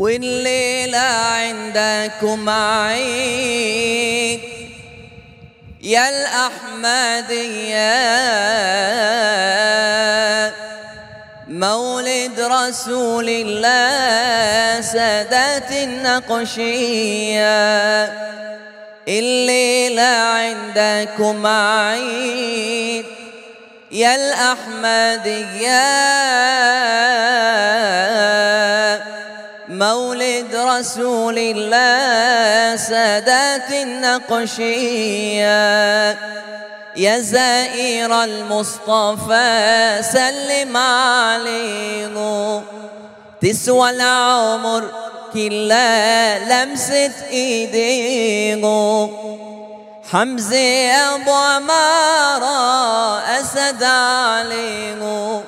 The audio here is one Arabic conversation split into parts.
والليلة عندكم عيد. يا الأحمدية مولد رسول الله سادات النقشية. الليلة عندكم عيد. يا الأحمدية مولد رسول الله سادات النقشية. يا زائر المصطفى سلم عليه تسوى العمر كلها لمسة ايديه حمزة أبو عمارة أسد عليه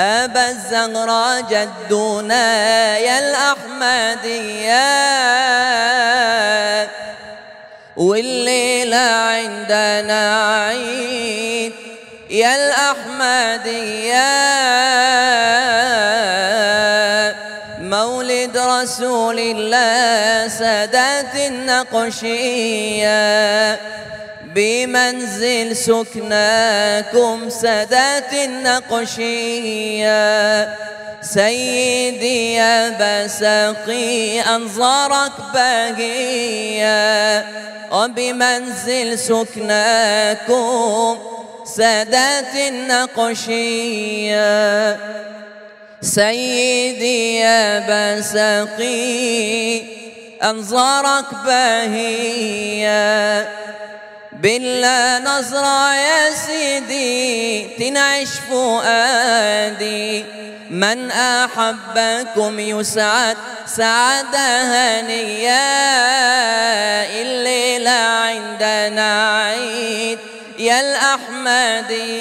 أبا الزغرة جدنا يا الأحمدية والليلة عندنا عيد يا الأحمدية. مولد رسول الله سادات النقشية. بمنزل سكناكم سادات النقشية. سيدي يا بسقي أنظارك باقية وبمنزل سكناكم سادات النقشية. سيدي يا بسقي أنظارك باهية بالله نظرة يا سيدي تنعش فؤادي. من أحبكم يسعد سعادة هنية الليلة عندنا عيد. يا الأحمدية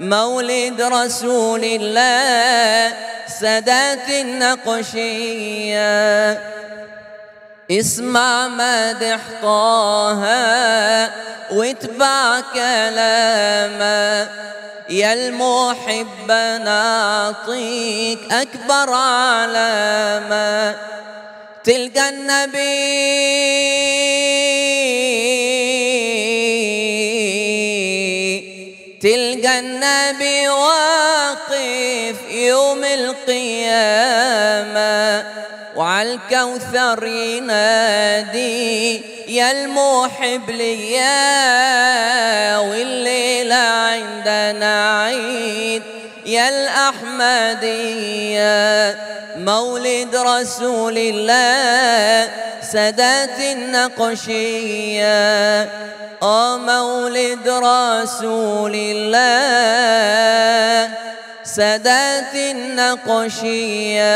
مولد رسول الله سادات النقشية. اسمع مدح طه واتبع كلامه. يا المحب نعطيك أكبر علامة. تلقى النبي تلقى النبي واقف يوم القيامة. وعلى الكوثر ينادي يا المحب ليا والليلة عندنا عيد. يا الأحمدية مولد رسول الله سادات النقشية. آه مولد رسول الله سادات النقشية.